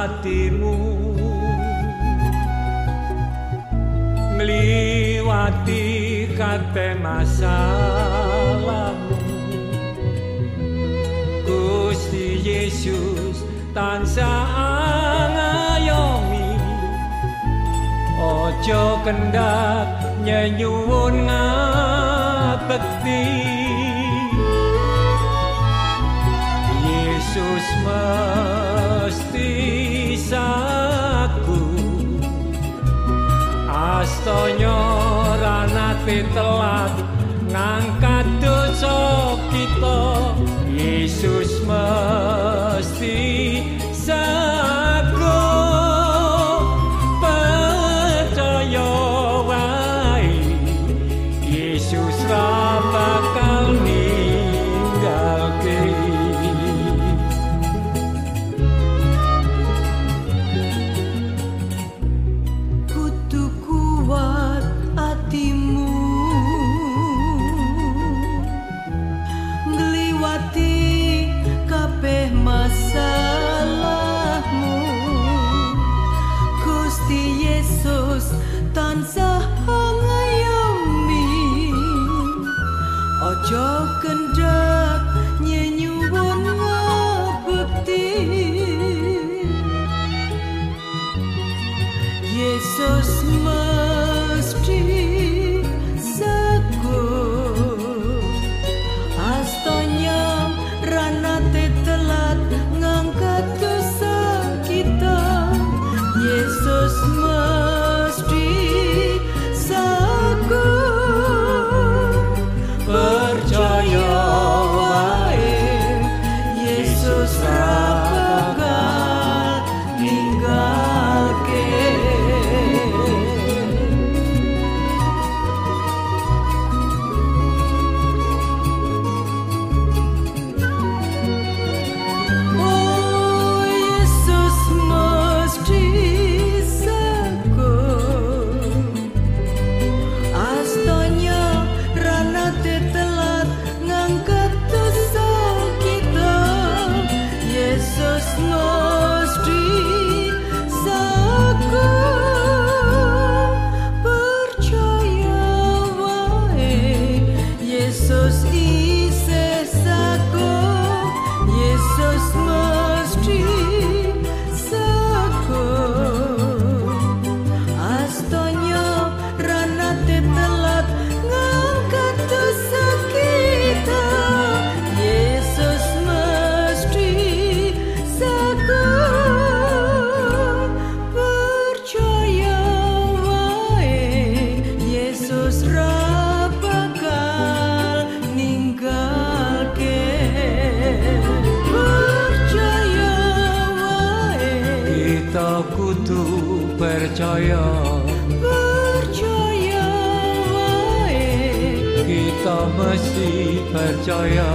janjimu ngliwati kabeh masalahmu. Gusti Yesus tansah ngayomi Ojo kendak nyenyuwun ngabekti. Yesus mesti telat ngangkat dosa Tansah ngayomi ojo kendak Yesus ra bakal ninggalke. Percaya wae. Kita kudu percaya. Percaya wae. Kita mesti percaya